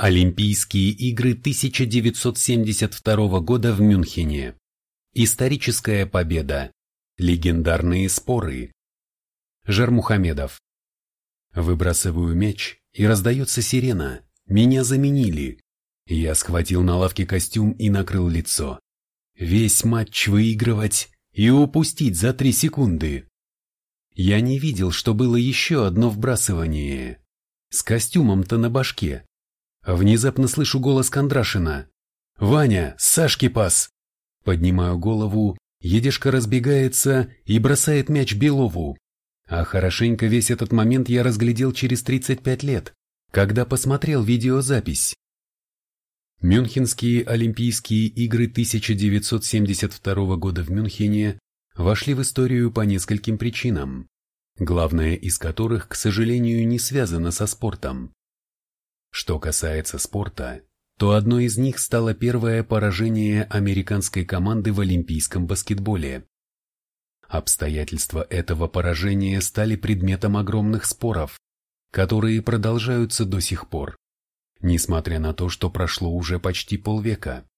Олимпийские игры 1972 года в Мюнхене. Историческая победа. Легендарные споры. Жармухамедов. Выбрасываю мяч, и раздается сирена. Меня заменили. Я схватил на лавке костюм и накрыл лицо. Весь матч выигрывать и упустить за три секунды. Я не видел, что было еще одно вбрасывание. С костюмом-то на башке. Внезапно слышу голос Кондрашина. «Ваня, Сашки пас!» Поднимаю голову, Едешка разбегается и бросает мяч Белову. А хорошенько весь этот момент я разглядел через 35 лет, когда посмотрел видеозапись. Мюнхенские Олимпийские игры 1972 года в Мюнхене вошли в историю по нескольким причинам, главная из которых, к сожалению, не связана со спортом. Что касается спорта, то одно из них стало первое поражение американской команды в олимпийском баскетболе. Обстоятельства этого поражения стали предметом огромных споров, которые продолжаются до сих пор, несмотря на то, что прошло уже почти полвека.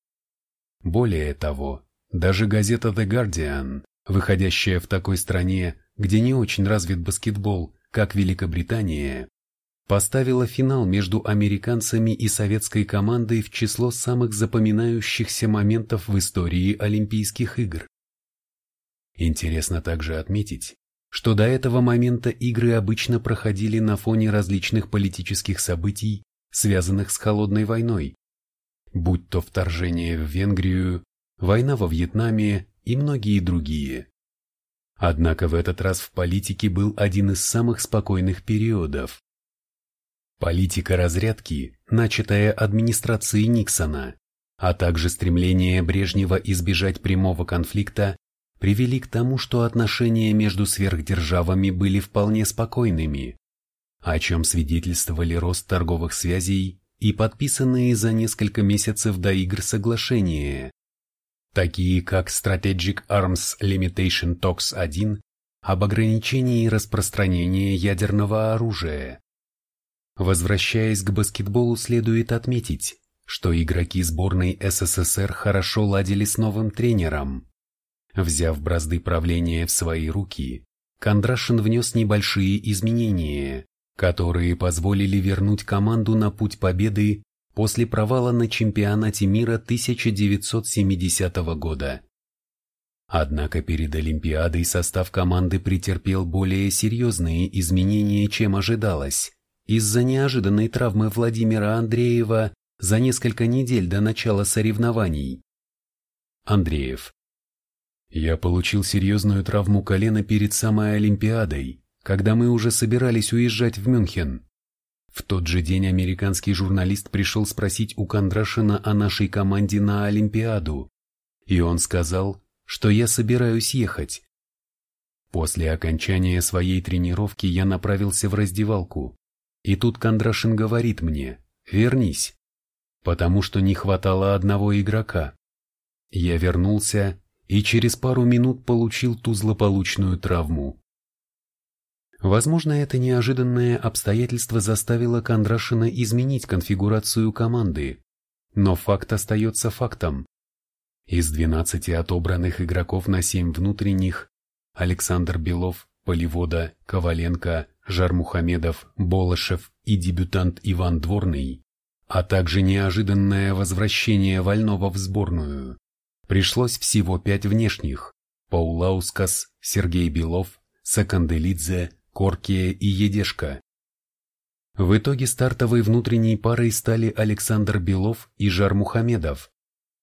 Более того, даже газета The Guardian, выходящая в такой стране, где не очень развит баскетбол, как Великобритания, поставила финал между американцами и советской командой в число самых запоминающихся моментов в истории Олимпийских игр. Интересно также отметить, что до этого момента игры обычно проходили на фоне различных политических событий, связанных с холодной войной, будь то вторжение в Венгрию, война во Вьетнаме и многие другие. Однако в этот раз в политике был один из самых спокойных периодов, Политика разрядки, начатая администрацией Никсона, а также стремление Брежнева избежать прямого конфликта, привели к тому, что отношения между сверхдержавами были вполне спокойными, о чем свидетельствовали рост торговых связей и подписанные за несколько месяцев до игр соглашения, такие как Strategic Arms Limitation Talks 1 об ограничении распространения ядерного оружия, Возвращаясь к баскетболу, следует отметить, что игроки сборной СССР хорошо ладили с новым тренером. Взяв бразды правления в свои руки, Кондрашин внес небольшие изменения, которые позволили вернуть команду на путь победы после провала на чемпионате мира 1970 года. Однако перед Олимпиадой состав команды претерпел более серьезные изменения, чем ожидалось из-за неожиданной травмы Владимира Андреева за несколько недель до начала соревнований. Андреев. Я получил серьезную травму колена перед самой Олимпиадой, когда мы уже собирались уезжать в Мюнхен. В тот же день американский журналист пришел спросить у Кондрашина о нашей команде на Олимпиаду, и он сказал, что я собираюсь ехать. После окончания своей тренировки я направился в раздевалку. И тут Кондрашин говорит мне, вернись, потому что не хватало одного игрока. Я вернулся и через пару минут получил ту злополучную травму. Возможно, это неожиданное обстоятельство заставило Кондрашина изменить конфигурацию команды, но факт остается фактом. Из 12 отобранных игроков на 7 внутренних Александр Белов, Поливода, Коваленко, Жармухамедов, Болышев и дебютант Иван Дворный, а также неожиданное возвращение Вольного в сборную. Пришлось всего пять внешних – Паулаускас, Сергей Белов, Саканделидзе, Коркия и Едешка. В итоге стартовой внутренней парой стали Александр Белов и Жар Мухамедов,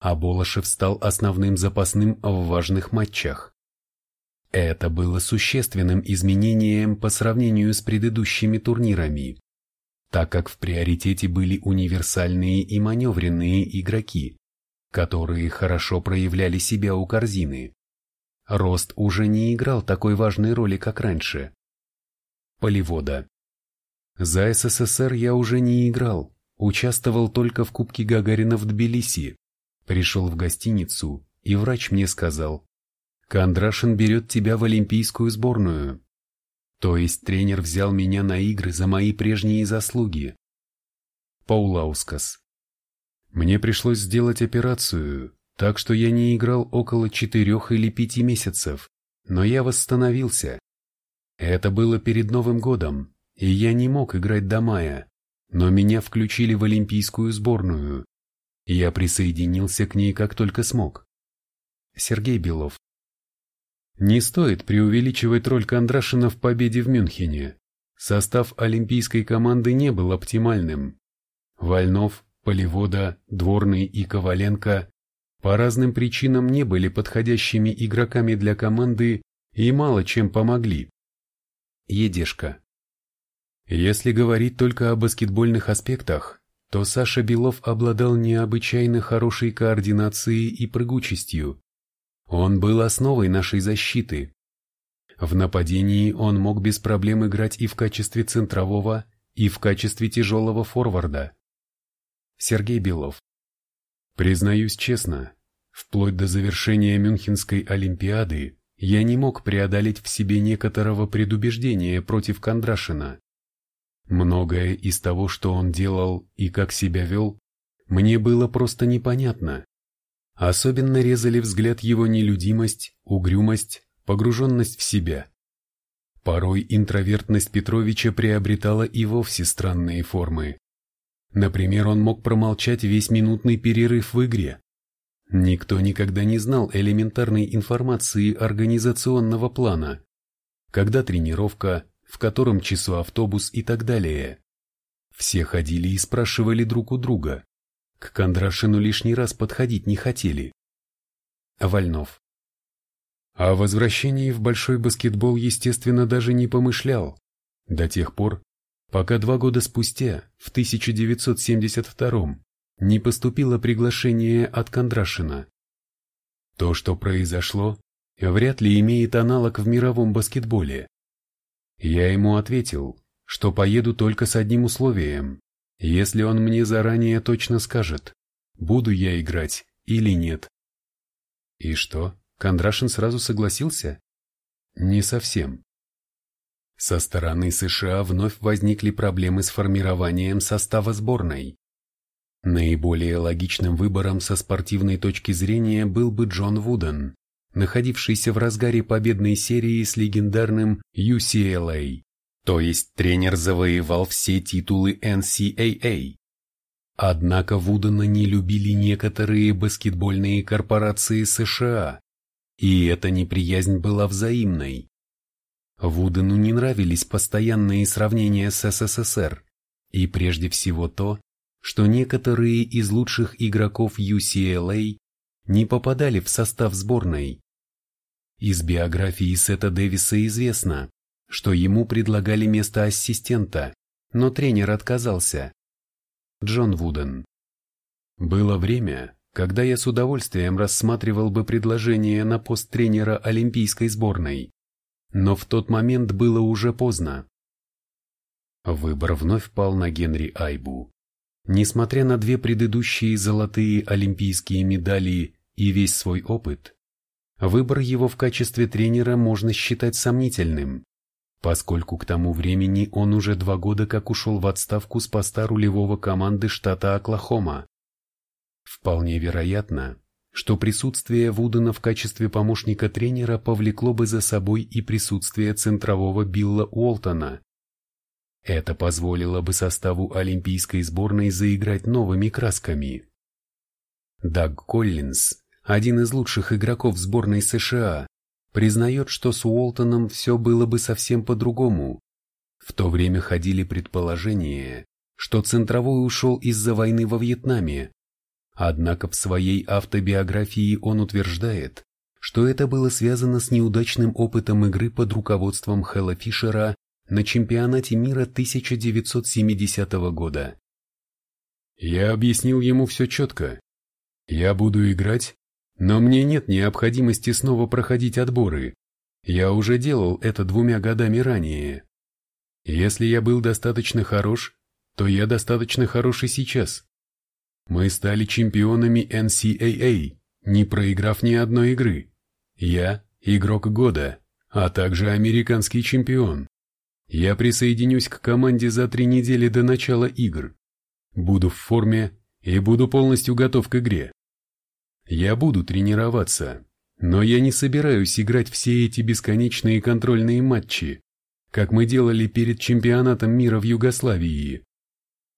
а Болошев стал основным запасным в важных матчах. Это было существенным изменением по сравнению с предыдущими турнирами, так как в приоритете были универсальные и маневренные игроки, которые хорошо проявляли себя у корзины. Рост уже не играл такой важной роли, как раньше. Поливода. За СССР я уже не играл, участвовал только в Кубке Гагарина в Тбилиси. Пришел в гостиницу, и врач мне сказал, Кондрашин берет тебя в олимпийскую сборную. То есть тренер взял меня на игры за мои прежние заслуги. Паулаускас. Мне пришлось сделать операцию, так что я не играл около четырех или пяти месяцев, но я восстановился. Это было перед Новым годом, и я не мог играть до мая, но меня включили в олимпийскую сборную. Я присоединился к ней как только смог. Сергей Белов. Не стоит преувеличивать роль Кондрашина в победе в Мюнхене. Состав олимпийской команды не был оптимальным. Вольнов, Полевода, Дворный и Коваленко по разным причинам не были подходящими игроками для команды и мало чем помогли. Едешка. Если говорить только о баскетбольных аспектах, то Саша Белов обладал необычайно хорошей координацией и прыгучестью. Он был основой нашей защиты. В нападении он мог без проблем играть и в качестве центрового, и в качестве тяжелого форварда. Сергей Белов. Признаюсь честно, вплоть до завершения Мюнхенской Олимпиады я не мог преодолеть в себе некоторого предубеждения против Кондрашина. Многое из того, что он делал и как себя вел, мне было просто непонятно. Особенно резали взгляд его нелюдимость, угрюмость, погруженность в себя. Порой интровертность Петровича приобретала и вовсе странные формы. Например, он мог промолчать весь минутный перерыв в игре. Никто никогда не знал элементарной информации организационного плана. Когда тренировка, в котором часу автобус и так далее. Все ходили и спрашивали друг у друга. К Кондрашину лишний раз подходить не хотели. Вольнов. О возвращении в большой баскетбол, естественно, даже не помышлял. До тех пор, пока два года спустя, в 1972 не поступило приглашение от Кондрашина. То, что произошло, вряд ли имеет аналог в мировом баскетболе. Я ему ответил, что поеду только с одним условием, если он мне заранее точно скажет, буду я играть или нет. И что, Кондрашин сразу согласился? Не совсем. Со стороны США вновь возникли проблемы с формированием состава сборной. Наиболее логичным выбором со спортивной точки зрения был бы Джон Вуден, находившийся в разгаре победной серии с легендарным UCLA, то есть тренер завоевал все титулы NCAA. Однако Вудена не любили некоторые баскетбольные корпорации США, и эта неприязнь была взаимной. Вудену не нравились постоянные сравнения с СССР, и прежде всего то, что некоторые из лучших игроков UCLA не попадали в состав сборной. Из биографии Сета Дэвиса известно, что ему предлагали место ассистента, но тренер отказался. Джон Вуден. Было время, когда я с удовольствием рассматривал бы предложение на пост тренера Олимпийской сборной. Но в тот момент было уже поздно. Выбор вновь пал на Генри Айбу. Несмотря на две предыдущие золотые олимпийские медали и весь свой опыт, выбор его в качестве тренера можно считать сомнительным, поскольку к тому времени он уже два года как ушел в отставку с поста рулевого команды штата Оклахома. Вполне вероятно, что присутствие Вудена в качестве помощника тренера повлекло бы за собой и присутствие центрового Билла Уолтона. Это позволило бы составу олимпийской сборной заиграть новыми красками. Даг Коллинз, один из лучших игроков сборной США, признает, что с Уолтоном все было бы совсем по-другому. В то время ходили предположения, что центровой ушел из-за войны во Вьетнаме, Однако в своей автобиографии он утверждает, что это было связано с неудачным опытом игры под руководством Хэлла Фишера на чемпионате мира 1970 года. Я объяснил ему все четко. Я буду играть, но мне нет необходимости снова проходить отборы. Я уже делал это двумя годами ранее. Если я был достаточно хорош, то я достаточно хорош и сейчас. Мы стали чемпионами NCAA, не проиграв ни одной игры. Я – игрок года, а также американский чемпион. Я присоединюсь к команде за три недели до начала игр. буду в форме и буду полностью готов к игре. Я буду тренироваться, но я не собираюсь играть все эти бесконечные контрольные матчи, как мы делали перед чемпионатом мира в Югославии.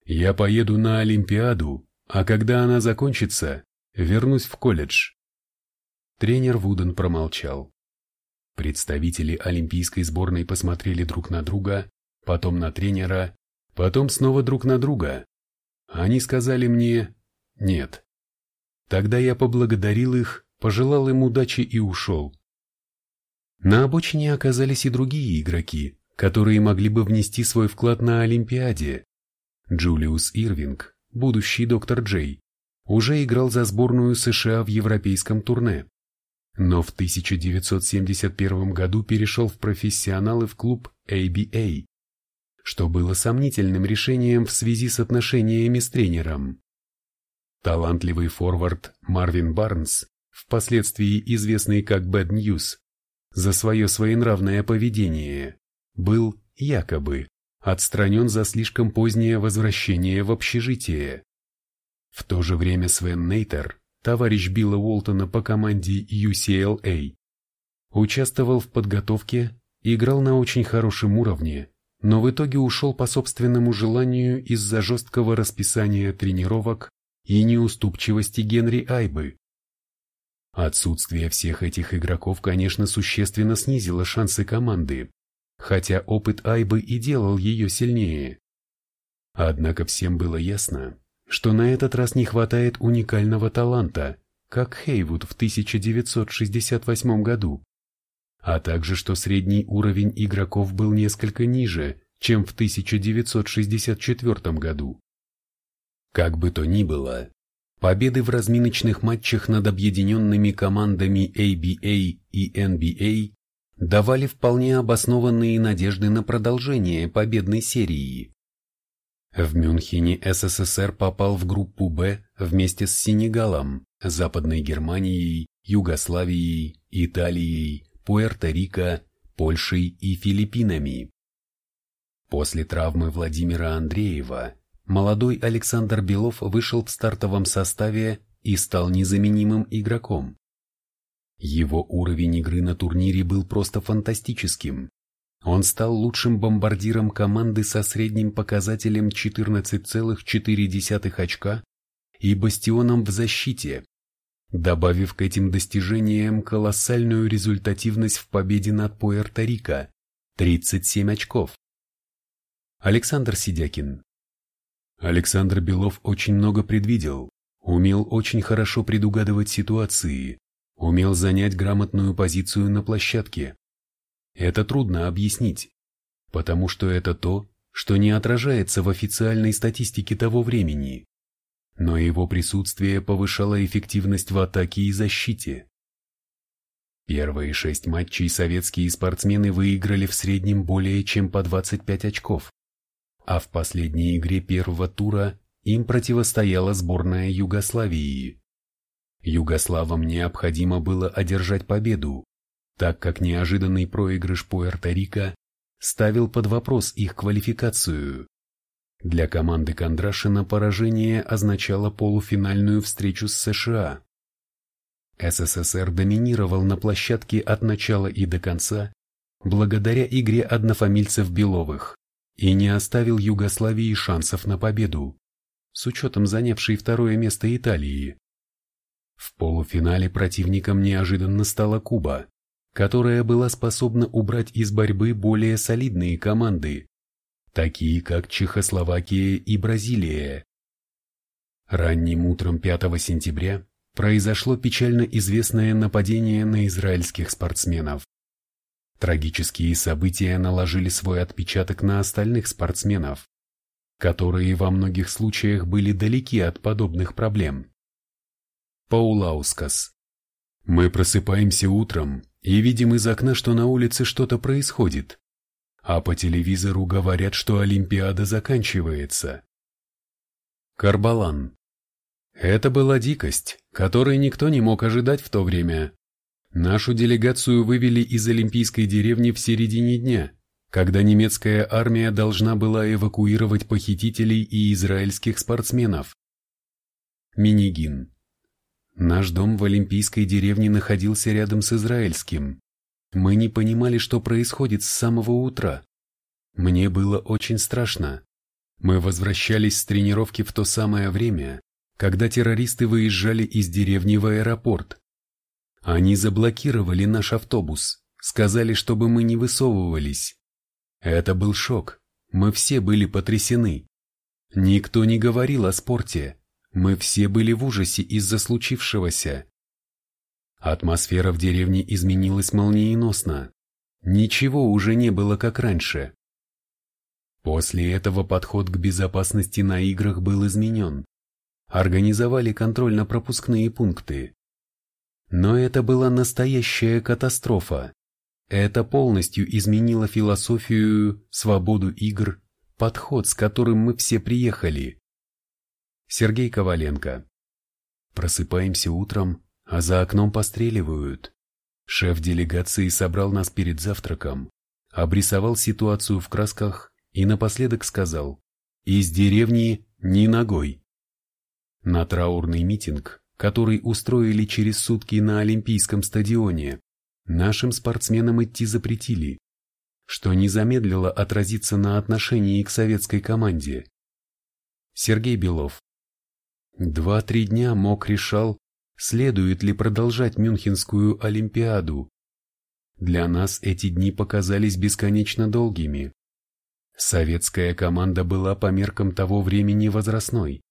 Я поеду на Олимпиаду, а когда она закончится, вернусь в колледж. Тренер Вуден промолчал. Представители олимпийской сборной посмотрели друг на друга, потом на тренера, потом снова друг на друга. Они сказали мне «нет». Тогда я поблагодарил их, пожелал им удачи и ушел. На обочине оказались и другие игроки, которые могли бы внести свой вклад на Олимпиаде. Джулиус Ирвинг, будущий доктор Джей, уже играл за сборную США в европейском турне, но в 1971 году перешел в профессионалы в клуб ABA, что было сомнительным решением в связи с отношениями с тренером. Талантливый форвард Марвин Барнс, впоследствии известный как Bad News, за свое своенравное поведение, был, якобы, отстранен за слишком позднее возвращение в общежитие. В то же время Свен Нейтер, товарищ Билла Уолтона по команде UCLA, участвовал в подготовке, играл на очень хорошем уровне, но в итоге ушел по собственному желанию из-за жесткого расписания тренировок и неуступчивости Генри Айбы. Отсутствие всех этих игроков, конечно, существенно снизило шансы команды, хотя опыт Айбы и делал ее сильнее. Однако всем было ясно, что на этот раз не хватает уникального таланта, как Хейвуд в 1968 году, а также что средний уровень игроков был несколько ниже, чем в 1964 году. Как бы то ни было, победы в разминочных матчах над объединенными командами ABA и NBA давали вполне обоснованные надежды на продолжение победной серии. В Мюнхене СССР попал в группу «Б» вместе с Сенегалом, Западной Германией, Югославией, Италией, Пуэрто-Рико, Польшей и Филиппинами. После травмы Владимира Андреева молодой Александр Белов вышел в стартовом составе и стал незаменимым игроком. Его уровень игры на турнире был просто фантастическим. Он стал лучшим бомбардиром команды со средним показателем 14,4 очка и бастионом в защите, добавив к этим достижениям колоссальную результативность в победе над Пуэрто-Рико – 37 очков. Александр Сидякин Александр Белов очень много предвидел, умел очень хорошо предугадывать ситуации, умел занять грамотную позицию на площадке. Это трудно объяснить, потому что это то, что не отражается в официальной статистике того времени. Но его присутствие повышало эффективность в атаке и защите. Первые шесть матчей советские спортсмены выиграли в среднем более чем по 25 очков, а в последней игре первого тура им противостояла сборная Югославии. Югославам необходимо было одержать победу, так как неожиданный проигрыш Пуэрто-Рико ставил под вопрос их квалификацию. Для команды Кондрашина поражение означало полуфинальную встречу с США. СССР доминировал на площадке от начала и до конца благодаря игре однофамильцев Беловых и не оставил Югославии шансов на победу, с учетом занявшей второе место Италии. В полуфинале противником неожиданно стала Куба, которая была способна убрать из борьбы более солидные команды, такие как Чехословакия и Бразилия. Ранним утром 5 сентября произошло печально известное нападение на израильских спортсменов. Трагические события наложили свой отпечаток на остальных спортсменов, которые во многих случаях были далеки от подобных проблем. Паулаускас. Мы просыпаемся утром и видим из окна, что на улице что-то происходит, а по телевизору говорят, что Олимпиада заканчивается. Карбалан. Это была дикость, которой никто не мог ожидать в то время. Нашу делегацию вывели из Олимпийской деревни в середине дня, когда немецкая армия должна была эвакуировать похитителей и израильских спортсменов. Минигин. Наш дом в Олимпийской деревне находился рядом с израильским. Мы не понимали, что происходит с самого утра. Мне было очень страшно. Мы возвращались с тренировки в то самое время, когда террористы выезжали из деревни в аэропорт. Они заблокировали наш автобус, сказали, чтобы мы не высовывались. Это был шок. Мы все были потрясены. Никто не говорил о спорте. Мы все были в ужасе из-за случившегося. Атмосфера в деревне изменилась молниеносно. Ничего уже не было как раньше. После этого подход к безопасности на играх был изменен. Организовали контрольно-пропускные пункты. Но это была настоящая катастрофа. Это полностью изменило философию, свободу игр, подход, с которым мы все приехали. Сергей Коваленко. Просыпаемся утром, а за окном постреливают. Шеф делегации собрал нас перед завтраком, обрисовал ситуацию в красках и напоследок сказал «Из деревни ни ногой». На траурный митинг, который устроили через сутки на Олимпийском стадионе, Нашим спортсменам идти запретили, что не замедлило отразиться на отношении к советской команде. Сергей Белов. Два-три дня МОК решал, следует ли продолжать Мюнхенскую Олимпиаду. Для нас эти дни показались бесконечно долгими. Советская команда была по меркам того времени возрастной.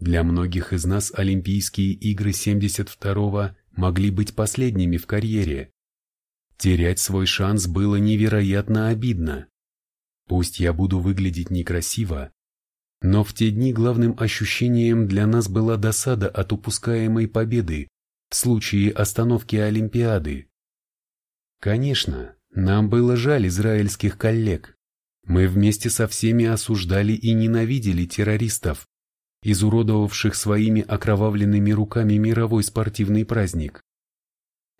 Для многих из нас Олимпийские игры 72-го могли быть последними в карьере. Терять свой шанс было невероятно обидно. Пусть я буду выглядеть некрасиво, но в те дни главным ощущением для нас была досада от упускаемой победы в случае остановки Олимпиады. Конечно, нам было жаль израильских коллег. Мы вместе со всеми осуждали и ненавидели террористов, изуродовавших своими окровавленными руками мировой спортивный праздник.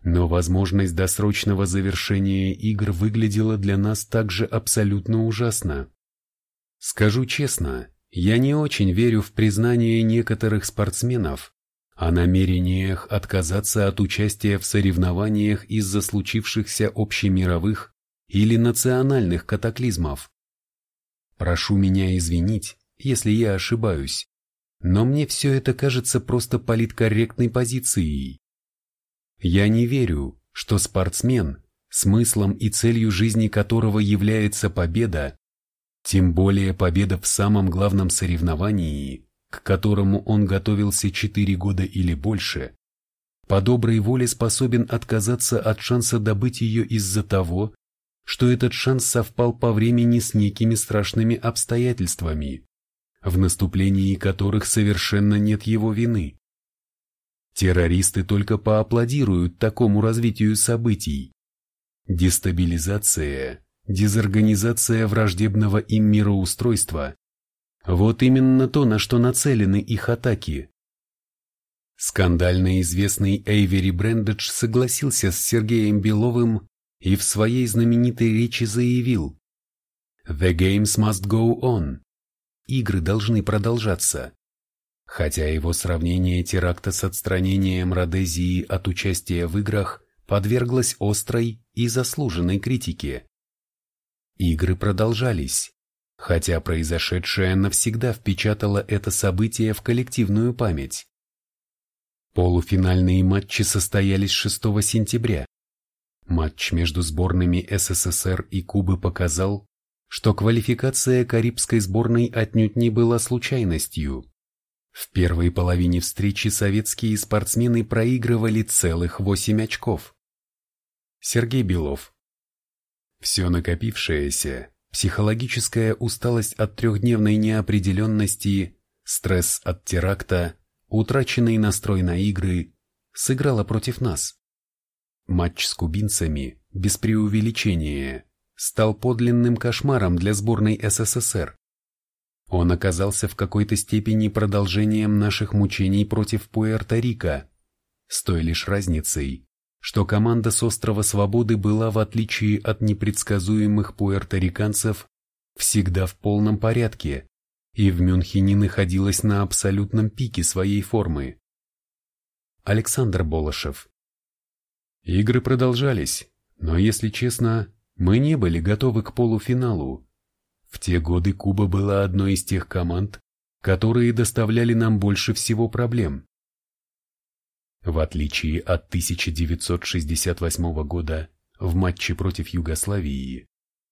Но возможность досрочного завершения игр выглядела для нас также абсолютно ужасно. Скажу честно, я не очень верю в признание некоторых спортсменов о намерениях отказаться от участия в соревнованиях из-за случившихся общемировых или национальных катаклизмов. Прошу меня извинить, если я ошибаюсь, но мне все это кажется просто политкорректной позицией. Я не верю, что спортсмен, смыслом и целью жизни которого является победа, тем более победа в самом главном соревновании, к которому он готовился 4 года или больше, по доброй воле способен отказаться от шанса добыть ее из-за того, что этот шанс совпал по времени с некими страшными обстоятельствами в наступлении которых совершенно нет его вины. Террористы только поаплодируют такому развитию событий. Дестабилизация, дезорганизация враждебного им мироустройства – вот именно то, на что нацелены их атаки. Скандально известный Эйвери Брендедж согласился с Сергеем Беловым и в своей знаменитой речи заявил «The games must go on» игры должны продолжаться. Хотя его сравнение теракта с отстранением Родезии от участия в играх подверглось острой и заслуженной критике. Игры продолжались, хотя произошедшее навсегда впечатало это событие в коллективную память. Полуфинальные матчи состоялись 6 сентября. Матч между сборными СССР и Кубы показал, что квалификация карибской сборной отнюдь не была случайностью. В первой половине встречи советские спортсмены проигрывали целых 8 очков. Сергей Белов Все накопившееся, психологическая усталость от трехдневной неопределенности, стресс от теракта, утраченный настрой на игры, сыграла против нас. Матч с кубинцами, без преувеличения, стал подлинным кошмаром для сборной СССР. Он оказался в какой-то степени продолжением наших мучений против Пуэрто-Рико, с той лишь разницей, что команда с острова Свободы была, в отличие от непредсказуемых пуэрториканцев, всегда в полном порядке и в Мюнхене находилась на абсолютном пике своей формы. Александр Болошев Игры продолжались, но, если честно, мы не были готовы к полуфиналу. В те годы Куба была одной из тех команд, которые доставляли нам больше всего проблем. В отличие от 1968 года в матче против Югославии,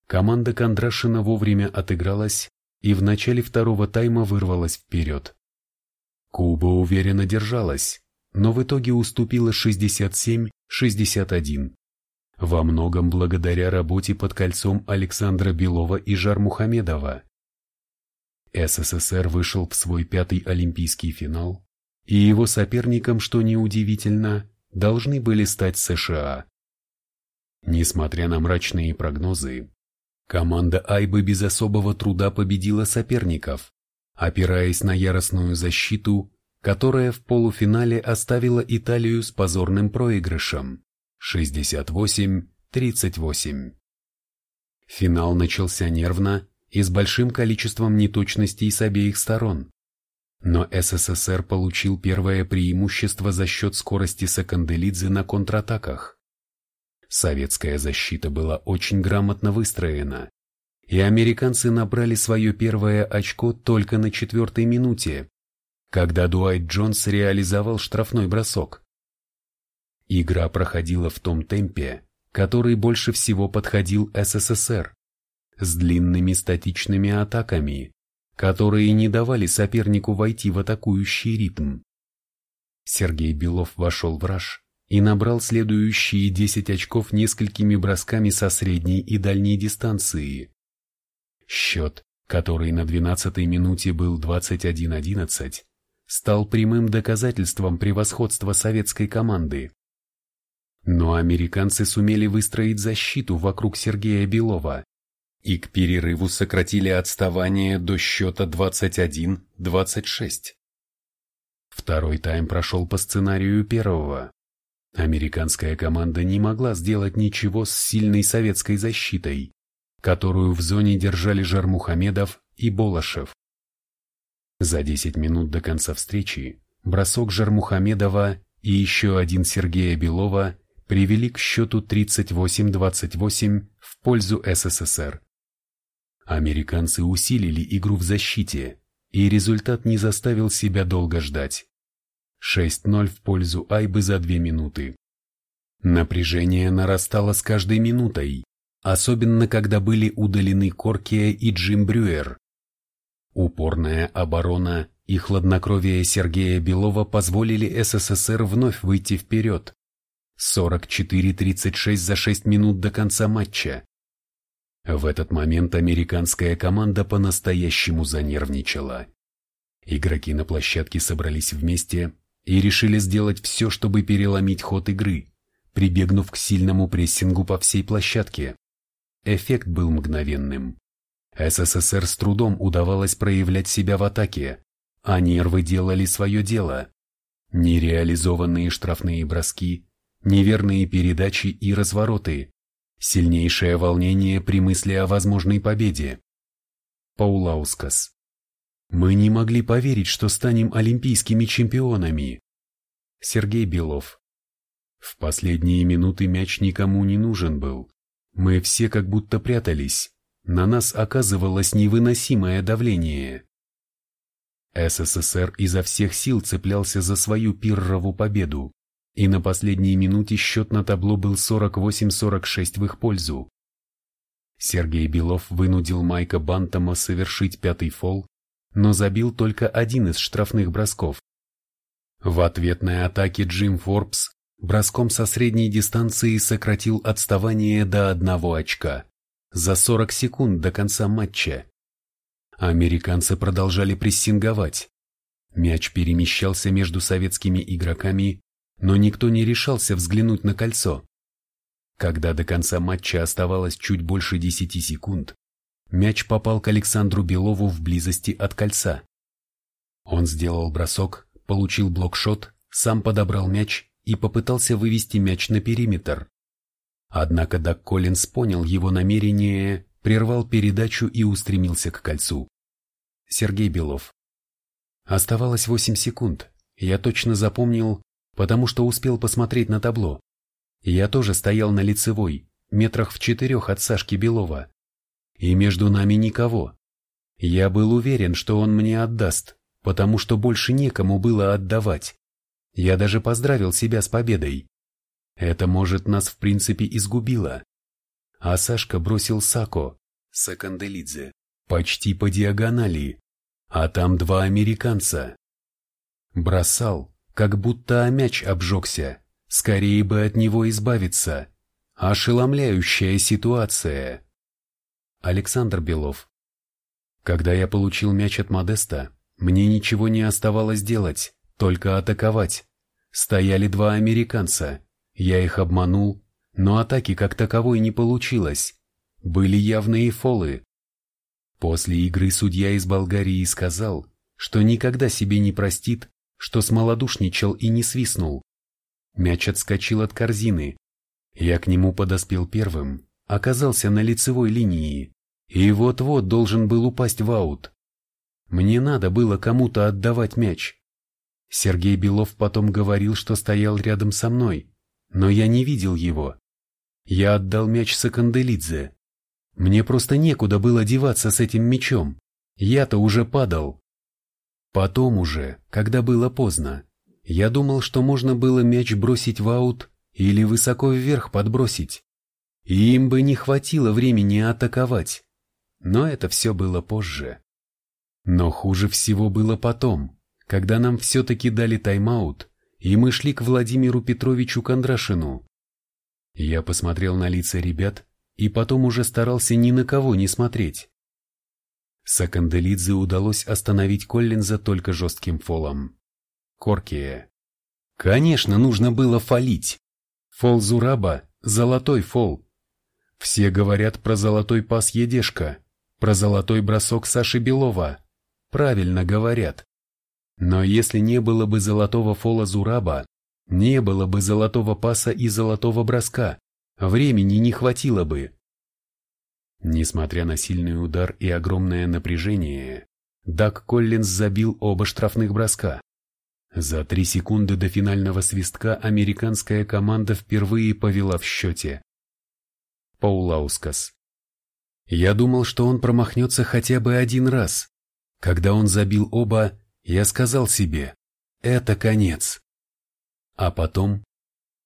команда Кондрашина вовремя отыгралась и в начале второго тайма вырвалась вперед. Куба уверенно держалась, но в итоге уступила 67-61, во многом благодаря работе под кольцом Александра Белова и Жармухамедова. СССР вышел в свой пятый олимпийский финал, и его соперником, что неудивительно, должны были стать США. Несмотря на мрачные прогнозы, команда Айбы без особого труда победила соперников, опираясь на яростную защиту, которая в полуфинале оставила Италию с позорным проигрышем 68-38. Финал начался нервно и с большим количеством неточностей с обеих сторон. Но СССР получил первое преимущество за счет скорости Саканделидзе на контратаках. Советская защита была очень грамотно выстроена, и американцы набрали свое первое очко только на четвертой минуте, когда Дуайт Джонс реализовал штрафной бросок. Игра проходила в том темпе, который больше всего подходил СССР, с длинными статичными атаками, которые не давали сопернику войти в атакующий ритм. Сергей Белов вошел в раж и набрал следующие 10 очков несколькими бросками со средней и дальней дистанции. Счет, который на 12-й минуте был 21-11, стал прямым доказательством превосходства советской команды. Но американцы сумели выстроить защиту вокруг Сергея Белова, и к перерыву сократили отставание до счета 21-26. Второй тайм прошел по сценарию первого. Американская команда не могла сделать ничего с сильной советской защитой, которую в зоне держали Жармухамедов и Болошев. За 10 минут до конца встречи бросок Жармухамедова и еще один Сергея Белова привели к счету 38-28 в пользу СССР. Американцы усилили игру в защите, и результат не заставил себя долго ждать. 6-0 в пользу Айбы за две минуты. Напряжение нарастало с каждой минутой, особенно когда были удалены Коркия и Джим Брюер. Упорная оборона и хладнокровие Сергея Белова позволили СССР вновь выйти вперед. 44-36 за 6 минут до конца матча. В этот момент американская команда по-настоящему занервничала. Игроки на площадке собрались вместе и решили сделать все, чтобы переломить ход игры, прибегнув к сильному прессингу по всей площадке. Эффект был мгновенным. СССР с трудом удавалось проявлять себя в атаке, а нервы делали свое дело. Нереализованные штрафные броски, неверные передачи и развороты, Сильнейшее волнение при мысли о возможной победе. Паулаускас. Мы не могли поверить, что станем олимпийскими чемпионами. Сергей Белов. В последние минуты мяч никому не нужен был. Мы все как будто прятались. На нас оказывалось невыносимое давление. СССР изо всех сил цеплялся за свою пиррову победу и на последней минуте счет на табло был 48-46 в их пользу. Сергей Белов вынудил Майка Бантома совершить пятый фол, но забил только один из штрафных бросков. В ответной атаке Джим Форбс броском со средней дистанции сократил отставание до одного очка за 40 секунд до конца матча. Американцы продолжали прессинговать. Мяч перемещался между советскими игроками, но никто не решался взглянуть на кольцо. Когда до конца матча оставалось чуть больше десяти секунд, мяч попал к Александру Белову в близости от кольца. Он сделал бросок, получил блокшот, сам подобрал мяч и попытался вывести мяч на периметр. Однако Даг Коллинз понял его намерение, прервал передачу и устремился к кольцу. Сергей Белов. Оставалось 8 секунд. Я точно запомнил, потому что успел посмотреть на табло. Я тоже стоял на лицевой, метрах в четырех от Сашки Белова. И между нами никого. Я был уверен, что он мне отдаст, потому что больше некому было отдавать. Я даже поздравил себя с победой. Это, может, нас в принципе изгубило. А Сашка бросил Сако, Саканделидзе, почти по диагонали, а там два американца. Бросал, как будто о мяч обжегся, скорее бы от него избавиться. Ошеломляющая ситуация. Александр Белов. Когда я получил мяч от Модеста, мне ничего не оставалось делать, только атаковать. Стояли два американца. Я их обманул, но атаки как таковой не получилось. Были явные фолы. После игры судья из Болгарии сказал, что никогда себе не простит, что смолодушничал и не свистнул. Мяч отскочил от корзины. Я к нему подоспел первым, оказался на лицевой линии и вот-вот должен был упасть в аут. Мне надо было кому-то отдавать мяч. Сергей Белов потом говорил, что стоял рядом со мной, но я не видел его. Я отдал мяч Саканделидзе. Мне просто некуда было деваться с этим мячом. Я-то уже падал. Потом уже, когда было поздно, я думал, что можно было мяч бросить в аут или высоко вверх подбросить. И им бы не хватило времени атаковать. Но это все было позже. Но хуже всего было потом, когда нам все-таки дали тайм-аут, и мы шли к Владимиру Петровичу Кондрашину. Я посмотрел на лица ребят и потом уже старался ни на кого не смотреть. Саканделидзе удалось остановить Коллинза только жестким фолом. Коркия. Конечно, нужно было фолить. Фол Зураба – золотой фол. Все говорят про золотой пас Едешка, про золотой бросок Саши Белова. Правильно говорят. Но если не было бы золотого фола Зураба, не было бы золотого паса и золотого броска, времени не хватило бы. Несмотря на сильный удар и огромное напряжение, Даг Коллинз забил оба штрафных броска. За три секунды до финального свистка американская команда впервые повела в счете. Паулаускас. Я думал, что он промахнется хотя бы один раз. Когда он забил оба, я сказал себе, это конец. А потом?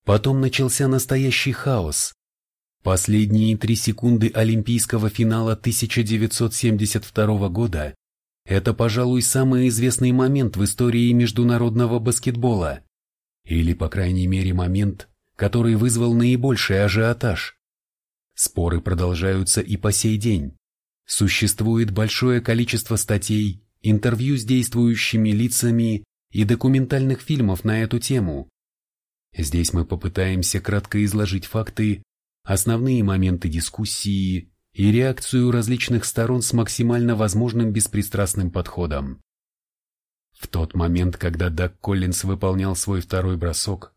Потом начался настоящий хаос. Последние три секунды Олимпийского финала 1972 года – это, пожалуй, самый известный момент в истории международного баскетбола. Или, по крайней мере, момент, который вызвал наибольший ажиотаж. Споры продолжаются и по сей день. Существует большое количество статей, интервью с действующими лицами и документальных фильмов на эту тему. Здесь мы попытаемся кратко изложить факты, основные моменты дискуссии и реакцию различных сторон с максимально возможным беспристрастным подходом. В тот момент, когда Даг Коллинс выполнял свой второй бросок,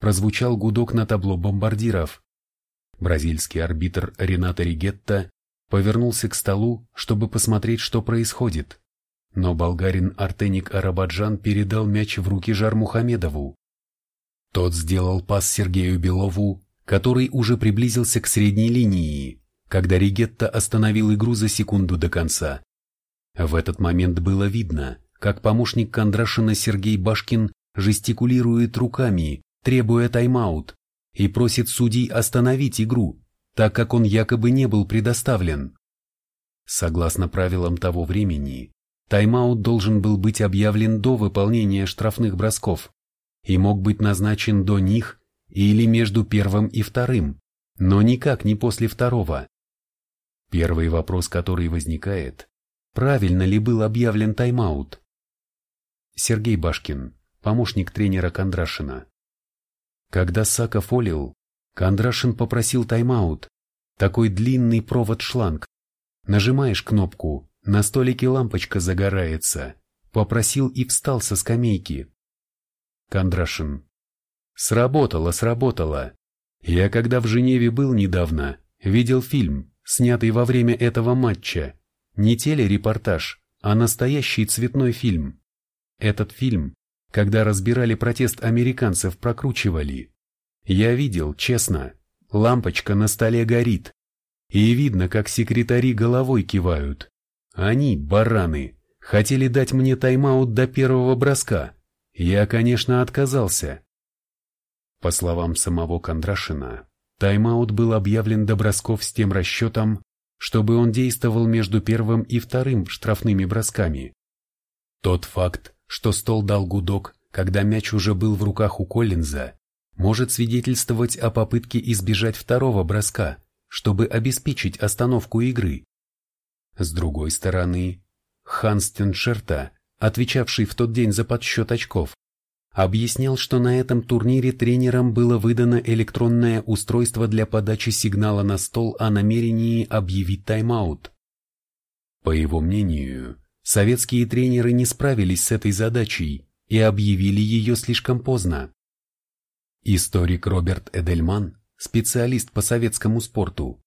прозвучал гудок на табло бомбардиров. Бразильский арбитр Ренато Ригетта повернулся к столу, чтобы посмотреть, что происходит. Но болгарин Артеник Арабаджан передал мяч в руки Жармухамедову. Тот сделал пас Сергею Белову, который уже приблизился к средней линии, когда Ригетта остановил игру за секунду до конца. В этот момент было видно, как помощник Кондрашина Сергей Башкин жестикулирует руками, требуя тайм-аут, и просит судей остановить игру, так как он якобы не был предоставлен. Согласно правилам того времени, Тайм-аут должен был быть объявлен до выполнения штрафных бросков и мог быть назначен до них или между первым и вторым, но никак не после второго. Первый вопрос, который возникает, правильно ли был объявлен тайм-аут? Сергей Башкин, помощник тренера Кондрашина. Когда Сака фолил, Кондрашин попросил тайм-аут, такой длинный провод-шланг. Нажимаешь кнопку, на столике лампочка загорается. Попросил и встал со скамейки. Кондрашин. Сработало, сработало. Я когда в Женеве был недавно, видел фильм, снятый во время этого матча. Не телерепортаж, а настоящий цветной фильм. Этот фильм, когда разбирали протест американцев, прокручивали. Я видел, честно, лампочка на столе горит. И видно, как секретари головой кивают. Они, бараны, хотели дать мне тайм-аут до первого броска. Я, конечно, отказался. По словам самого Кондрашина, тайм-аут был объявлен до бросков с тем расчетом, чтобы он действовал между первым и вторым штрафными бросками. Тот факт, что стол дал гудок, когда мяч уже был в руках у Коллинза, может свидетельствовать о попытке избежать второго броска, чтобы обеспечить остановку игры. С другой стороны, Ханстен Шерта, отвечавший в тот день за подсчет очков, объяснял, что на этом турнире тренерам было выдано электронное устройство для подачи сигнала на стол о намерении объявить тайм-аут. По его мнению, советские тренеры не справились с этой задачей и объявили ее слишком поздно. Историк Роберт Эдельман, специалист по советскому спорту,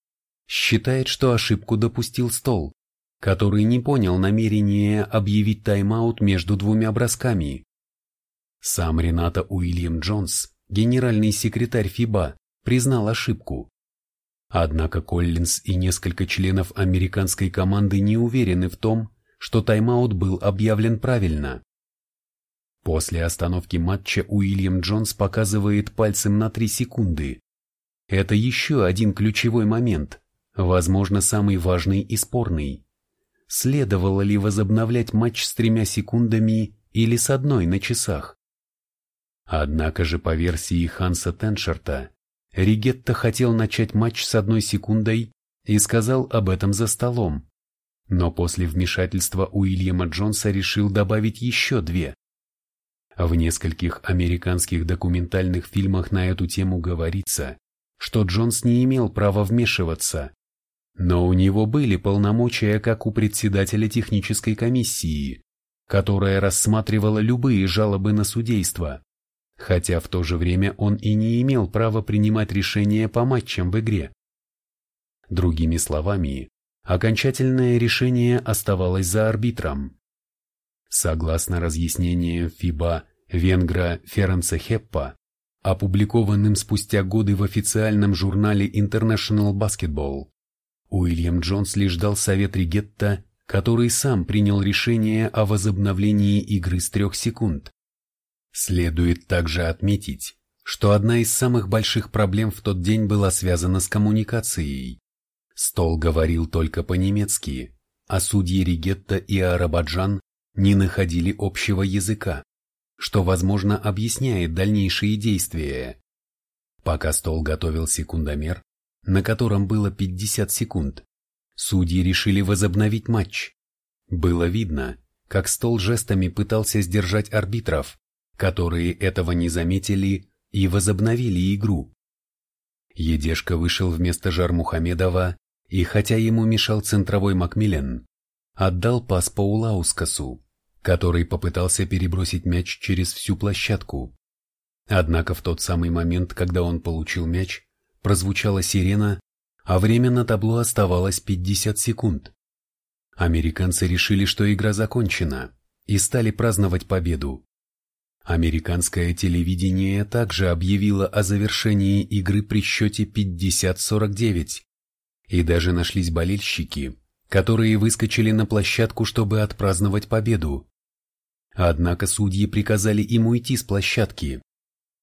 считает, что ошибку допустил стол, который не понял намерения объявить тайм-аут между двумя бросками. Сам Рената Уильям Джонс, генеральный секретарь ФИБА, признал ошибку. Однако Коллинз и несколько членов американской команды не уверены в том, что тайм-аут был объявлен правильно. После остановки матча Уильям Джонс показывает пальцем на 3 секунды. Это еще один ключевой момент, возможно, самый важный и спорный. Следовало ли возобновлять матч с тремя секундами или с одной на часах? Однако же по версии Ханса Теншерта, Ригетта хотел начать матч с одной секундой и сказал об этом за столом. Но после вмешательства Уильяма Джонса решил добавить еще две. В нескольких американских документальных фильмах на эту тему говорится, что Джонс не имел права вмешиваться, но у него были полномочия как у председателя технической комиссии, которая рассматривала любые жалобы на судейство хотя в то же время он и не имел права принимать решения по матчам в игре. Другими словами, окончательное решение оставалось за арбитром. Согласно разъяснениям ФИБА венгра Ференца Хеппа, опубликованным спустя годы в официальном журнале International Basketball, Уильям Джонс лишь дал совет Ригетта, который сам принял решение о возобновлении игры с трех секунд. Следует также отметить, что одна из самых больших проблем в тот день была связана с коммуникацией. Стол говорил только по-немецки, а судьи Ригетта и Арабаджан не находили общего языка, что, возможно, объясняет дальнейшие действия. Пока стол готовил секундомер, на котором было 50 секунд, судьи решили возобновить матч. Было видно, как стол жестами пытался сдержать арбитров, которые этого не заметили и возобновили игру. Едешка вышел вместо Жармухамедова, и хотя ему мешал центровой Макмиллен, отдал пас по Улаускасу, который попытался перебросить мяч через всю площадку. Однако в тот самый момент, когда он получил мяч, прозвучала сирена, а время на табло оставалось 50 секунд. Американцы решили, что игра закончена, и стали праздновать победу. Американское телевидение также объявило о завершении игры при счете 50-49. И даже нашлись болельщики, которые выскочили на площадку, чтобы отпраздновать победу. Однако судьи приказали им уйти с площадки.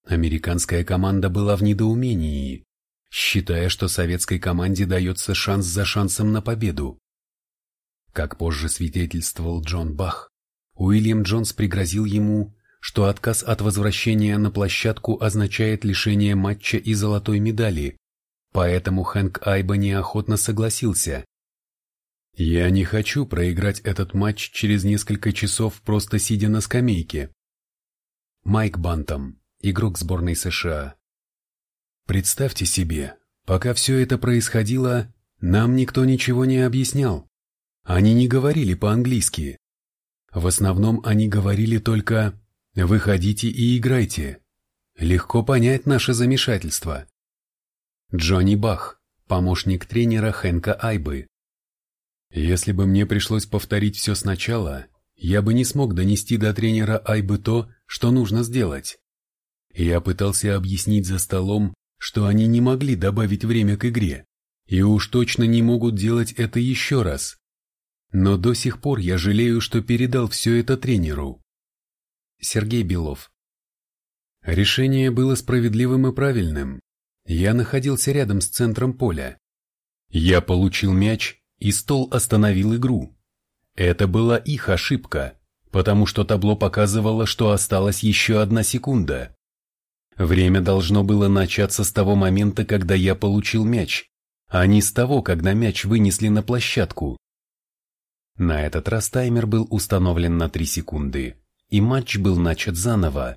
Американская команда была в недоумении, считая, что советской команде дается шанс за шансом на победу. Как позже свидетельствовал Джон Бах, Уильям Джонс пригрозил ему, что отказ от возвращения на площадку означает лишение матча и золотой медали, поэтому Хэнк Айба неохотно согласился. «Я не хочу проиграть этот матч через несколько часов, просто сидя на скамейке». Майк Бантом, игрок сборной США. Представьте себе, пока все это происходило, нам никто ничего не объяснял. Они не говорили по-английски. В основном они говорили только Выходите и играйте. легко понять наше замешательство. Джонни Бах, помощник тренера Хэнка Айбы. Если бы мне пришлось повторить все сначала, я бы не смог донести до тренера Айбы то, что нужно сделать. Я пытался объяснить за столом, что они не могли добавить время к игре, и уж точно не могут делать это еще раз. Но до сих пор я жалею, что передал все это тренеру. Сергей Белов Решение было справедливым и правильным. Я находился рядом с центром поля. Я получил мяч, и стол остановил игру. Это была их ошибка, потому что табло показывало, что осталась еще одна секунда. Время должно было начаться с того момента, когда я получил мяч, а не с того, когда мяч вынесли на площадку. На этот раз таймер был установлен на 3 секунды, и матч был начат заново.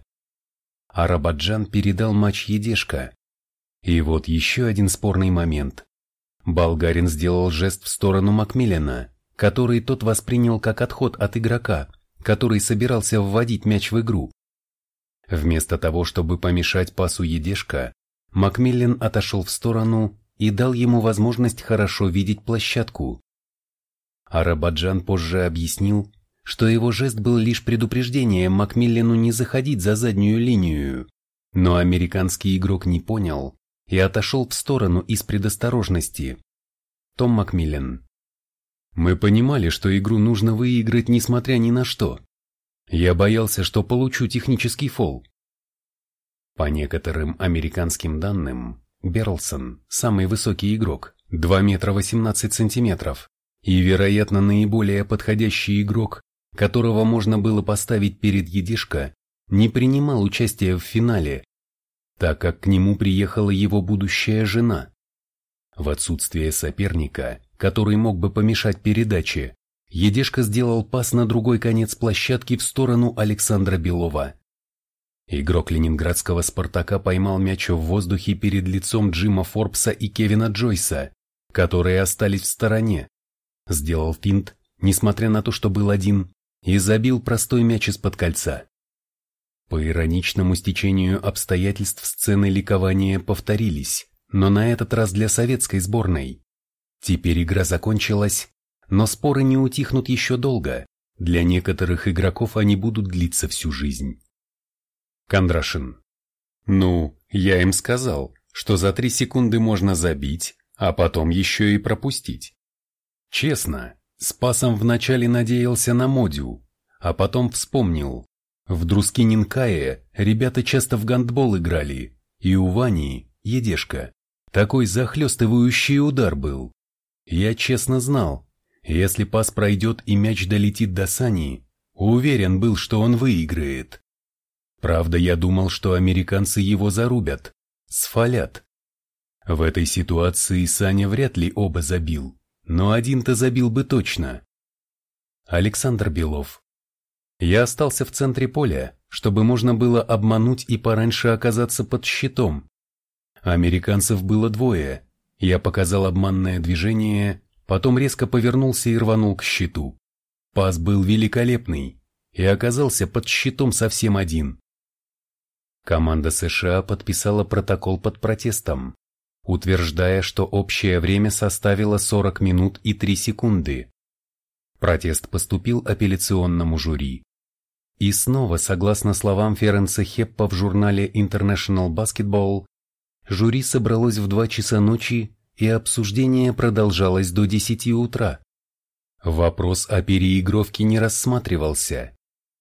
Арабаджан передал матч Едешка. И вот еще один спорный момент. Болгарин сделал жест в сторону Макмиллена, который тот воспринял как отход от игрока, который собирался вводить мяч в игру. Вместо того, чтобы помешать пасу Едешка, Макмиллен отошел в сторону и дал ему возможность хорошо видеть площадку. Арабаджан позже объяснил, что его жест был лишь предупреждением Макмиллену не заходить за заднюю линию, но американский игрок не понял и отошел в сторону из предосторожности. Том Макмиллен Мы понимали, что игру нужно выиграть несмотря ни на что. Я боялся, что получу технический фол. По некоторым американским данным, Берлсон – самый высокий игрок, 2 метра 18 сантиметров, и, вероятно, наиболее подходящий игрок, которого можно было поставить перед Едишко, не принимал участия в финале, так как к нему приехала его будущая жена. В отсутствие соперника, который мог бы помешать передаче, Едешка сделал пас на другой конец площадки в сторону Александра Белова. Игрок ленинградского «Спартака» поймал мяч в воздухе перед лицом Джима Форбса и Кевина Джойса, которые остались в стороне. Сделал финт, несмотря на то, что был один, и забил простой мяч из-под кольца. По ироничному стечению обстоятельств сцены ликования повторились, но на этот раз для советской сборной. Теперь игра закончилась, но споры не утихнут еще долго, для некоторых игроков они будут длиться всю жизнь. Кондрашин. Ну, я им сказал, что за три секунды можно забить, а потом еще и пропустить. Честно, с пасом вначале надеялся на Модю, а потом вспомнил. В Друскининкае ребята часто в гандбол играли, и у Вани, Едешка, такой захлестывающий удар был. Я честно знал, если пас пройдет и мяч долетит до Сани, уверен был, что он выиграет. Правда, я думал, что американцы его зарубят, сфалят. В этой ситуации Саня вряд ли оба забил, но один-то забил бы точно. Александр Белов. Я остался в центре поля, чтобы можно было обмануть и пораньше оказаться под щитом. Американцев было двое. Я показал обманное движение, потом резко повернулся и рванул к щиту. Пас был великолепный и оказался под щитом совсем один. Команда США подписала протокол под протестом, утверждая, что общее время составило 40 минут и 3 секунды. Протест поступил апелляционному жюри. И снова, согласно словам Ференца Хеппа в журнале International Basketball, жюри собралось в 2 часа ночи и обсуждение продолжалось до 10 утра. Вопрос о переигровке не рассматривался.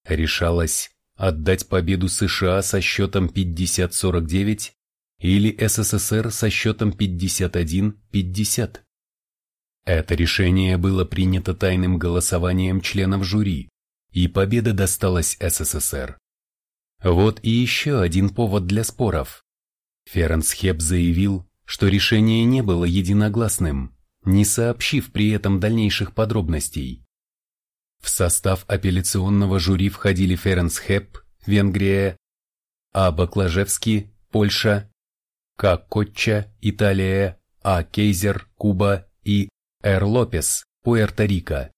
Решалось отдать победу США со счетом 50-49 или СССР со счетом 51-50. Это решение было принято тайным голосованием членов жюри, и победа досталась СССР. Вот и еще один повод для споров. Ференс Хеп заявил, что решение не было единогласным, не сообщив при этом дальнейших подробностей. В состав апелляционного жюри входили Ференс Хеп, Венгрия, А. Баклажевский, Польша, К. Котча, Италия, А. Кейзер, Куба и Р. Лопес, Пуэрто-Рико.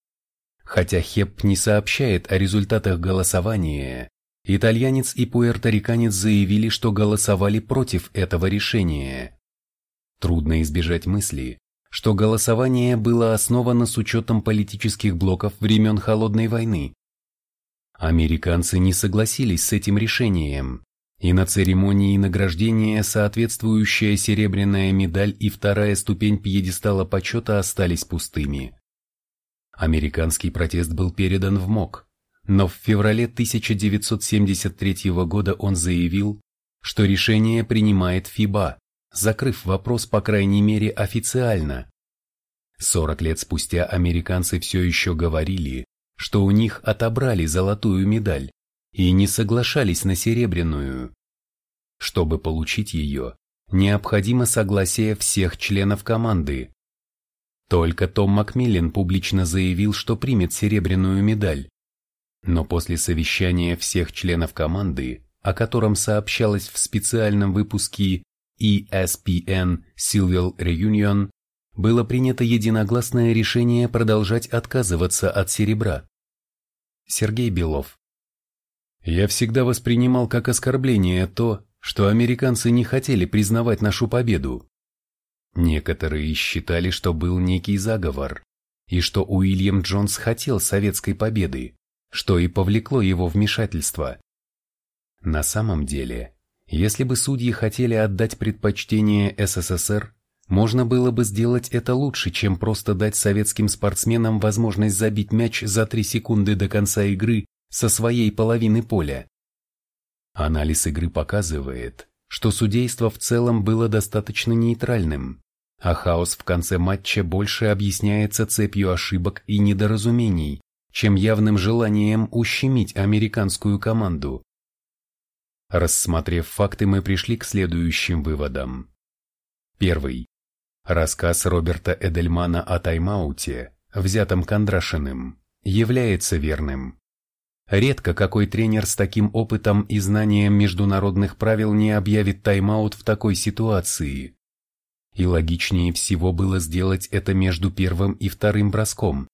Хотя Хеп не сообщает о результатах голосования, итальянец и пуэрториканец заявили, что голосовали против этого решения. Трудно избежать мысли, что голосование было основано с учетом политических блоков времен Холодной войны. Американцы не согласились с этим решением, и на церемонии награждения соответствующая серебряная медаль и вторая ступень пьедестала почета остались пустыми. Американский протест был передан в МОК, но в феврале 1973 года он заявил, что решение принимает ФИБА, закрыв вопрос по крайней мере официально. 40 лет спустя американцы все еще говорили, что у них отобрали золотую медаль, и не соглашались на серебряную. Чтобы получить ее, необходимо согласие всех членов команды. Только Том Макмиллен публично заявил, что примет серебряную медаль. Но после совещания всех членов команды, о котором сообщалось в специальном выпуске ESPN Silver Reunion, было принято единогласное решение продолжать отказываться от серебра. Сергей Белов я всегда воспринимал как оскорбление то, что американцы не хотели признавать нашу победу. Некоторые считали, что был некий заговор, и что Уильям Джонс хотел советской победы, что и повлекло его вмешательство. На самом деле, если бы судьи хотели отдать предпочтение СССР, можно было бы сделать это лучше, чем просто дать советским спортсменам возможность забить мяч за три секунды до конца игры со своей половины поля. Анализ игры показывает, что судейство в целом было достаточно нейтральным, а хаос в конце матча больше объясняется цепью ошибок и недоразумений, чем явным желанием ущемить американскую команду. Рассмотрев факты, мы пришли к следующим выводам. Первый. Рассказ Роберта Эдельмана о тайм-ауте, взятом Кондрашиным, является верным. Редко какой тренер с таким опытом и знанием международных правил не объявит тайм-аут в такой ситуации. И логичнее всего было сделать это между первым и вторым броском,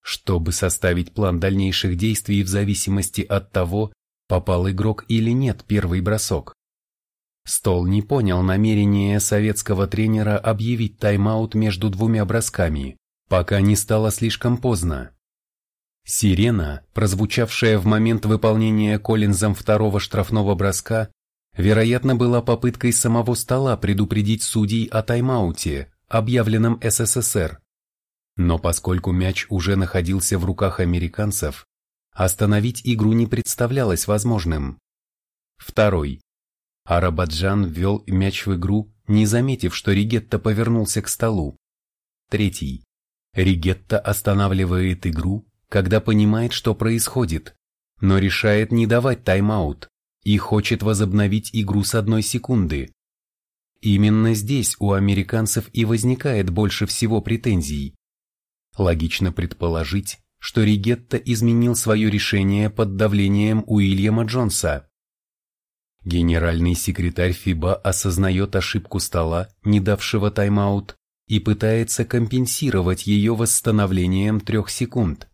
чтобы составить план дальнейших действий в зависимости от того, попал игрок или нет первый бросок. Стол не понял намерения советского тренера объявить тайм-аут между двумя бросками, пока не стало слишком поздно. Сирена, прозвучавшая в момент выполнения Коллинзом второго штрафного броска, вероятно, была попыткой самого стола предупредить судей о тайм-ауте, объявленном СССР. Но поскольку мяч уже находился в руках американцев, остановить игру не представлялось возможным. Второй. Арабаджан ввел мяч в игру, не заметив, что Ригетта повернулся к столу. Третий. Ригетта останавливает игру, когда понимает, что происходит, но решает не давать тайм-аут и хочет возобновить игру с одной секунды. Именно здесь у американцев и возникает больше всего претензий. Логично предположить, что Ригетта изменил свое решение под давлением Уильяма Джонса. Генеральный секретарь ФИБА осознает ошибку стола, не давшего тайм-аут, и пытается компенсировать ее восстановлением трех секунд.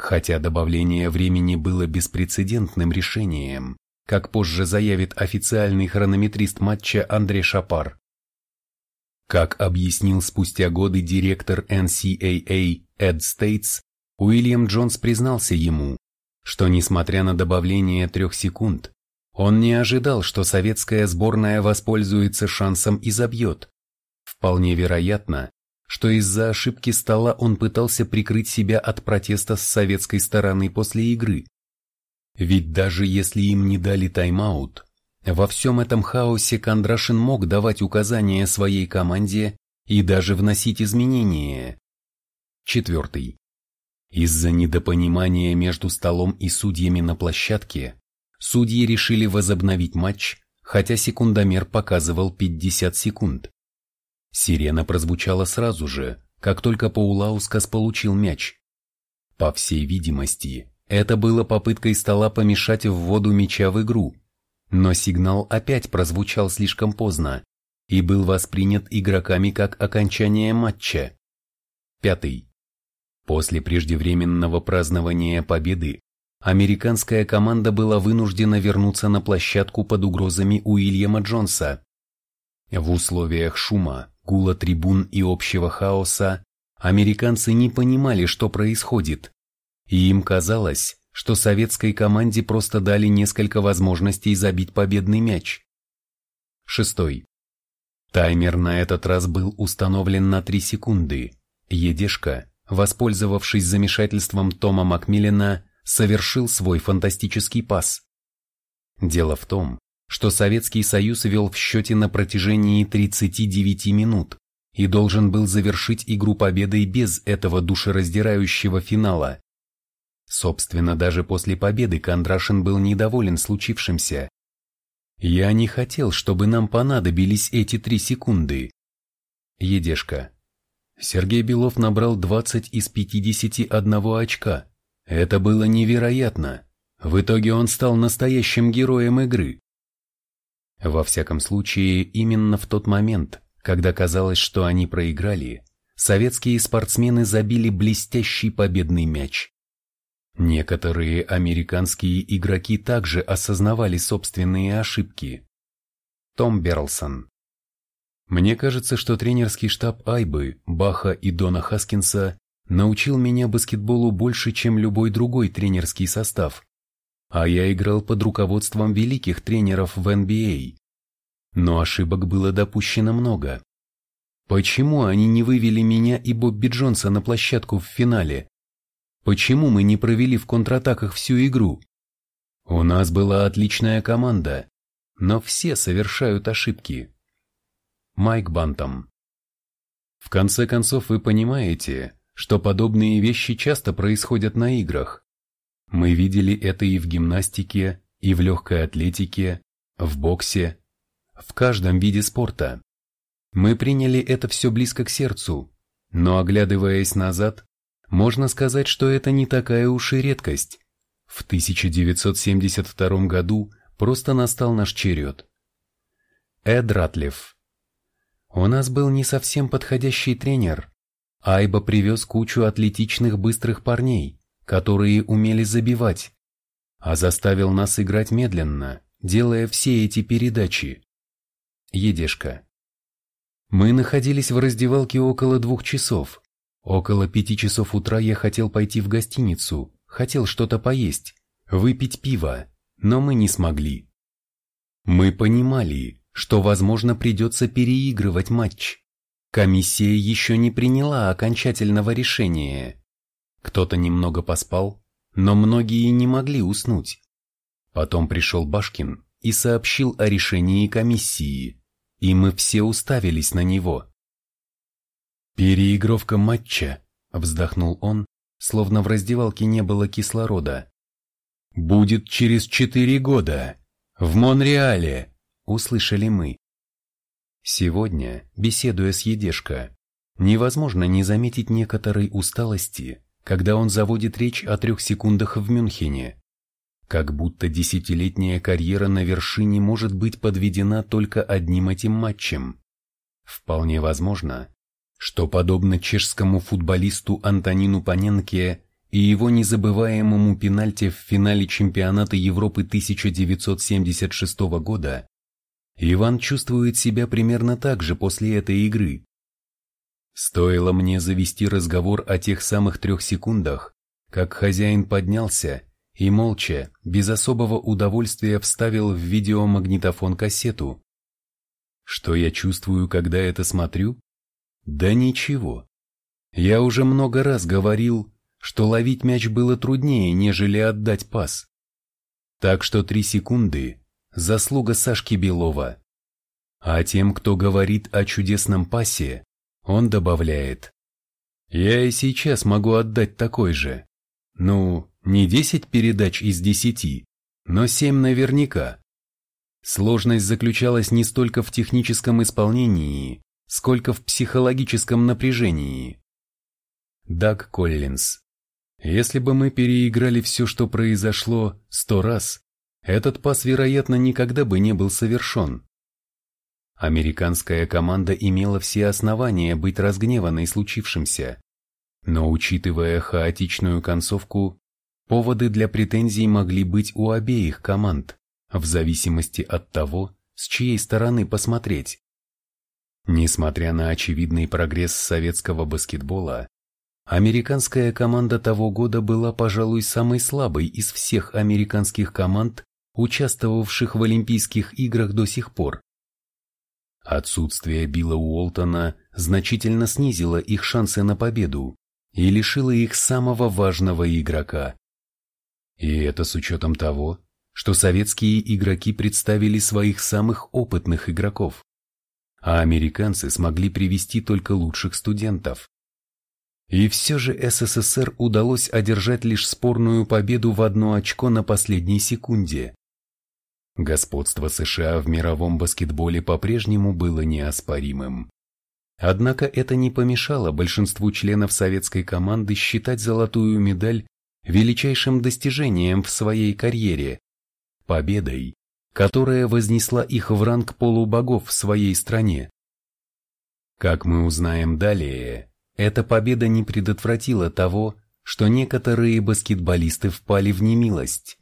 Хотя добавление времени было беспрецедентным решением, как позже заявит официальный хронометрист матча Андрей Шапар. Как объяснил спустя годы директор NCAA Эд Стейтс, Уильям Джонс признался ему, что несмотря на добавление трех секунд, он не ожидал, что советская сборная воспользуется шансом и забьет. Вполне вероятно, что из-за ошибки стола он пытался прикрыть себя от протеста с советской стороны после игры. Ведь даже если им не дали тайм-аут, во всем этом хаосе Кондрашин мог давать указания своей команде и даже вносить изменения. Четвертый. Из-за недопонимания между столом и судьями на площадке, судьи решили возобновить матч, хотя секундомер показывал 50 секунд. Сирена прозвучала сразу же, как только Паулаускас получил мяч. По всей видимости, это было попыткой стола помешать вводу мяча в игру, но сигнал опять прозвучал слишком поздно и был воспринят игроками как окончание матча. Пятый. После преждевременного празднования победы американская команда была вынуждена вернуться на площадку под угрозами Уильяма Джонса. В условиях шума, гула трибун и общего хаоса американцы не понимали, что происходит, и им казалось, что советской команде просто дали несколько возможностей забить победный мяч. Шестой. Таймер на этот раз был установлен на 3 секунды. Едешка, воспользовавшись замешательством Тома Макмиллена, совершил свой фантастический пас. Дело в том, что Советский Союз вел в счете на протяжении 39 минут и должен был завершить игру победой без этого душераздирающего финала. Собственно, даже после победы Кондрашин был недоволен случившимся. Я не хотел, чтобы нам понадобились эти три секунды. Едешка. Сергей Белов набрал 20 из 51 очка. Это было невероятно. В итоге он стал настоящим героем игры. Во всяком случае, именно в тот момент, когда казалось, что они проиграли, советские спортсмены забили блестящий победный мяч. Некоторые американские игроки также осознавали собственные ошибки. Том Берлсон Мне кажется, что тренерский штаб Айбы, Баха и Дона Хаскинса научил меня баскетболу больше, чем любой другой тренерский состав. А я играл под руководством великих тренеров в NBA. Но ошибок было допущено много. Почему они не вывели меня и Бобби Джонса на площадку в финале? Почему мы не провели в контратаках всю игру? У нас была отличная команда, но все совершают ошибки. Майк Бантом В конце концов вы понимаете, что подобные вещи часто происходят на играх. Мы видели это и в гимнастике, и в легкой атлетике, в боксе, в каждом виде спорта. Мы приняли это все близко к сердцу, но оглядываясь назад, можно сказать, что это не такая уж и редкость. В 1972 году просто настал наш черед. Эд Ратлев У нас был не совсем подходящий тренер, Айба привез кучу атлетичных быстрых парней, которые умели забивать, а заставил нас играть медленно, делая все эти передачи. Едешка. Мы находились в раздевалке около двух часов. Около пяти часов утра я хотел пойти в гостиницу, хотел что-то поесть, выпить пиво, но мы не смогли. Мы понимали, что, возможно, придется переигрывать матч. Комиссия еще не приняла окончательного решения. Кто-то немного поспал, но многие не могли уснуть. Потом пришел Башкин и сообщил о решении комиссии, и мы все уставились на него. «Переигровка матча», — вздохнул он, словно в раздевалке не было кислорода. «Будет через четыре года. В Монреале», — услышали мы. Сегодня, беседуя с Едешко, невозможно не заметить некоторой усталости, когда он заводит речь о трех секундах в Мюнхене. Как будто десятилетняя карьера на вершине может быть подведена только одним этим матчем. Вполне возможно, что подобно чешскому футболисту Антонину Паненке и его незабываемому пенальти в финале чемпионата Европы 1976 года, Иван чувствует себя примерно так же после этой игры. Стоило мне завести разговор о тех самых трех секундах, как хозяин поднялся и молча, без особого удовольствия вставил в видеомагнитофон кассету. Что я чувствую, когда это смотрю? Да ничего. Я уже много раз говорил, что ловить мяч было труднее, нежели отдать пас. Так что три секунды заслуга Сашки Белова. А тем, кто говорит о чудесном пасе, он добавляет. Я и сейчас могу отдать такой же. Ну, не 10 передач из 10, но 7 наверняка. Сложность заключалась не столько в техническом исполнении, сколько в психологическом напряжении. Даг Коллинз. Если бы мы переиграли все, что произошло, сто раз, этот пас, вероятно, никогда бы не был совершен. Американская команда имела все основания быть разгневанной случившимся, но учитывая хаотичную концовку, поводы для претензий могли быть у обеих команд, в зависимости от того, с чьей стороны посмотреть. Несмотря на очевидный прогресс советского баскетбола, американская команда того года была, пожалуй, самой слабой из всех американских команд, участвовавших в Олимпийских играх до сих пор. Отсутствие Билла Уолтона значительно снизило их шансы на победу и лишило их самого важного игрока. И это с учетом того, что советские игроки представили своих самых опытных игроков, а американцы смогли привести только лучших студентов. И все же СССР удалось одержать лишь спорную победу в одно очко на последней секунде. Господство США в мировом баскетболе по-прежнему было неоспоримым. Однако это не помешало большинству членов советской команды считать золотую медаль величайшим достижением в своей карьере, победой, которая вознесла их в ранг полубогов в своей стране. Как мы узнаем далее, эта победа не предотвратила того, что некоторые баскетболисты впали в немилость.